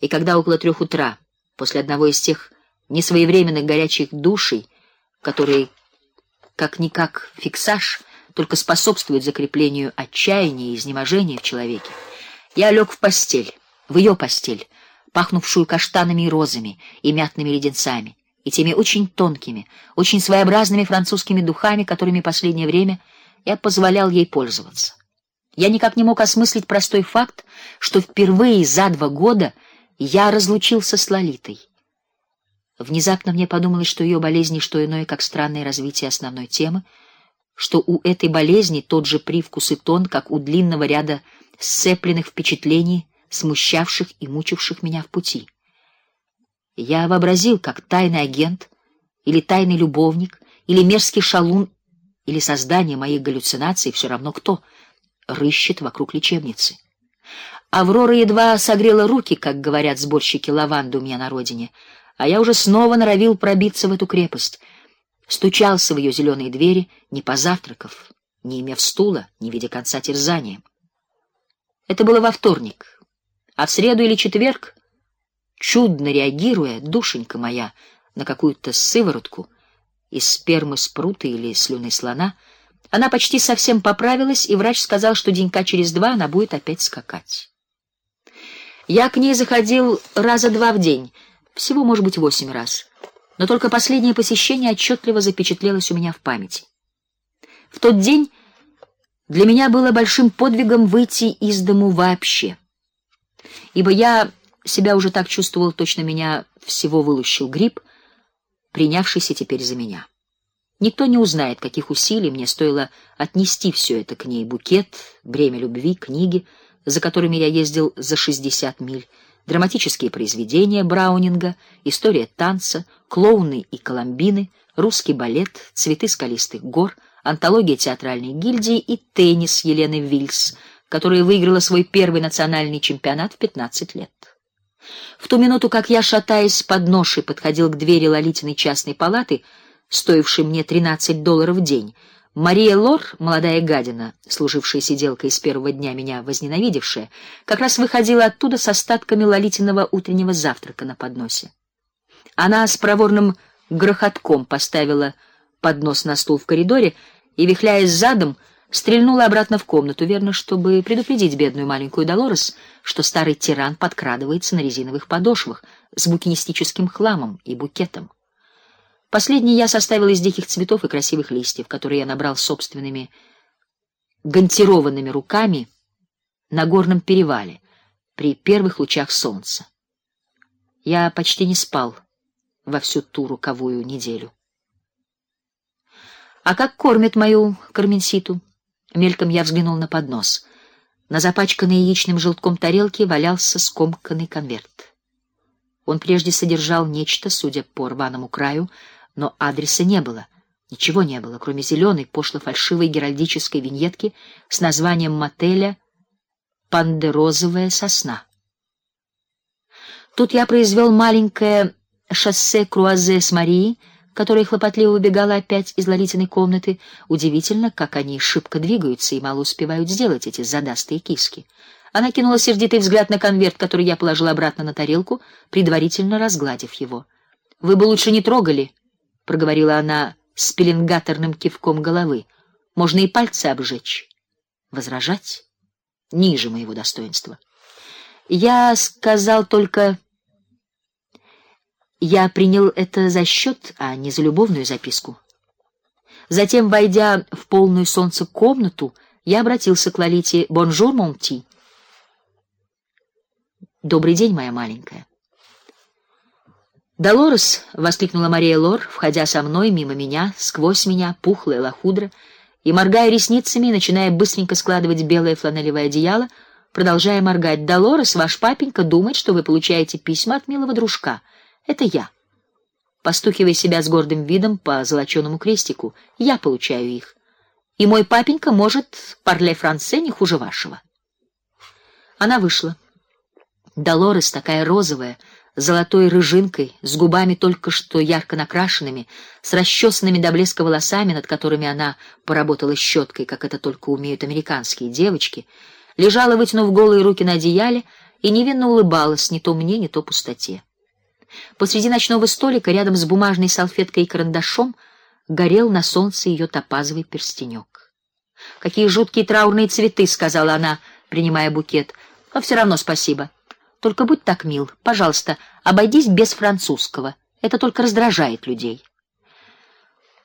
И когда около трех утра, после одного из тех несвоевременных горячих душей, которые как-никак фиксаж, только способствуют закреплению отчаяния и изнеможения в человеке, я лег в постель, в ее постель, пахнувшую каштанами и розами и мятными леденцами, и теми очень тонкими, очень своеобразными французскими духами, которыми последнее время я позволял ей пользоваться. Я никак не мог осмыслить простой факт, что впервые за два года я разлучился с Лолитой. Внезапно мне подумалось, что ее болезнь не что иное, как странное развитие основной темы, что у этой болезни тот же привкус и тон, как у длинного ряда сцепленных впечатлений, смущавших и мучивших меня в пути. Я вообразил, как тайный агент или тайный любовник или мерзкий шалун или создание моих галлюцинаций, все равно кто, рыщет вокруг лечебницы. Аврора едва согрела руки, как говорят сборщики лаванды у меня на родине, а я уже снова норовил пробиться в эту крепость, стучался в ее зеленые двери, не позавтракав, не имев стула, не видя конца терзания. Это было во вторник, а в среду или четверг чудно реагируя, душенька моя, на какую-то сыворотку из спермы спрута или слюны слона, она почти совсем поправилась, и врач сказал, что денька через два она будет опять скакать. Я к ней заходил раза два в день, всего, может быть, восемь раз. Но только последнее посещение отчетливо запечатлелось у меня в памяти. В тот день для меня было большим подвигом выйти из дому вообще. Ибо я себя уже так чувствовал, точно меня всего вылущил грипп, принявшийся теперь за меня. Никто не узнает, каких усилий мне стоило отнести все это к ней: букет, бремя любви, книги, за которыми я ездил за 60 миль, драматические произведения Браунинга, история танца, клоуны и коломбины, русский балет, цветы скалистых гор, антология театральной гильдии и теннис Елены Вильс, которая выиграла свой первый национальный чемпионат в 15 лет. В ту минуту, как я шатаясь под ношей подходил к двери Лолитиной частной палаты, стоившей мне 13 долларов в день, Мария Лор, молодая гадина, служившая сиделкой с первого дня меня возненавидевшая, как раз выходила оттуда с остатками Лолитиного утреннего завтрака на подносе. Она с проворным грохотком поставила поднос на стул в коридоре и, вихляясь задом, стрельнула обратно в комнату, верно, чтобы предупредить бедную маленькую Долорес, что старый тиран подкрадывается на резиновых подошвах с букинистическим хламом и букетом. Последний я составил из диких цветов и красивых листьев, которые я набрал собственными гантированными руками на горном перевале при первых лучах солнца. Я почти не спал во всю ту руковую неделю. А как кормят мою Карменситу? Мельком я взглянул на поднос. На запачканной яичным желтком тарелке валялся скомканный конверт. Он прежде содержал нечто, судя по рваному краю, но адреса не было. Ничего не было, кроме зеленой пошло-фальшивой геральдической виньетки с названием мотеля Пандерозовая сосна. Тут я произвел маленькое шоссе Круазе с Марией, которая хлопотливо убегала опять из Лолитиной комнаты. Удивительно, как они шибко двигаются и мало успевают сделать эти задастые киски. Она кинула сердитый взгляд на конверт, который я положил обратно на тарелку, предварительно разгладив его. Вы бы лучше не трогали, проговорила она с пеленгаторным кивком головы. Можно и пальцы обжечь. Возражать ниже моего достоинства. Я сказал только я принял это за счет, а не за любовную записку. Затем, войдя в полную солнце комнату, я обратился к Лолите: "Bonjour, mon petit". Добрый день, моя маленькая. Долорес, воскликнула Мария Лор, входя со мной мимо меня, сквозь меня, пухлая лохудра, и моргая ресницами, начиная быстренько складывать белое фланелевое одеяло, продолжая моргать. Долорес, ваш папенька думает, что вы получаете письма от милого дружка. Это я. Постукивая себя с гордым видом по золочёному крестику, я получаю их. И мой папенька может парле франце не хуже вашего. Она вышла. Долорес такая розовая, золотой рыжинкой, с губами только что ярко накрашенными, с расчесанными до блеска волосами, над которыми она поработала щеткой, как это только умеют американские девочки, лежала, вытянув голые руки на одеяле и невинно улыбалась не то мне, не то пустоте. Посреди ночного столика, рядом с бумажной салфеткой и карандашом, горел на солнце ее топазовый перстенек. Какие жуткие траурные цветы, сказала она, принимая букет. Но все равно спасибо. Только будь так мил, пожалуйста, обойдись без французского. Это только раздражает людей.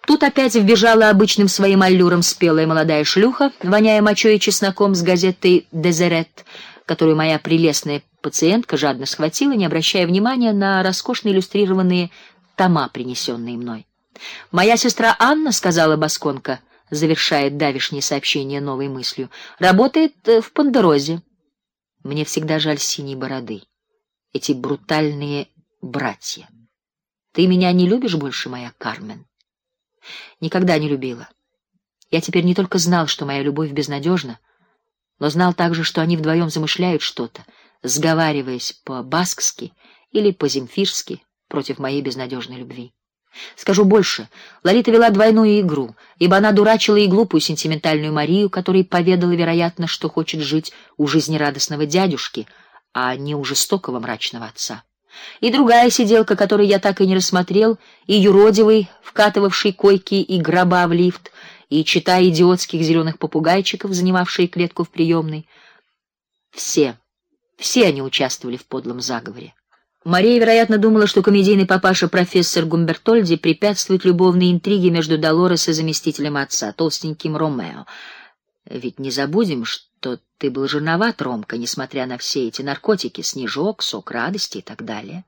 Тут опять вбежала обычным своим аллюром спелая молодая шлюха, воняя мочой и чесноком с газетой Дезерет, которую моя прелестная пациентка жадно схватила, не обращая внимания на роскошно иллюстрированные тома, принесенные мной. Моя сестра Анна, сказала Басконка, завершая давишнее сообщение новой мыслью, работает э, в Пандерозе. Мне всегда жаль синей бороды. Эти брутальные братья. Ты меня не любишь больше, моя Кармен? Никогда не любила. Я теперь не только знал, что моя любовь безнадежна, но знал также, что они вдвоем замышляют что-то, сговариваясь по-баскски или по-земфирски против моей безнадежной любви. Скажу больше, Ларита вела двойную игру, ибо она дурачила и глупую сентиментальную Марию, которой поведала, вероятно, что хочет жить у жизнерадостного дядюшки, а не у жестокого мрачного отца. И другая сиделка, которую я так и не рассмотрел, и юродивый, вкатывавший койки и гроба в лифт, и чита идиотских зеленых попугайчиков, занимавшие клетку в приемной. Все, все они участвовали в подлом заговоре. Мария, вероятно, думала, что комедийный папаша профессор Гумбертольди препятствует любовной интриге между Долорес и заместителем отца, толстеньким Ромео. Ведь не забудем, что ты был женоват, Ромка, несмотря на все эти наркотики, снежок, сок радости и так далее.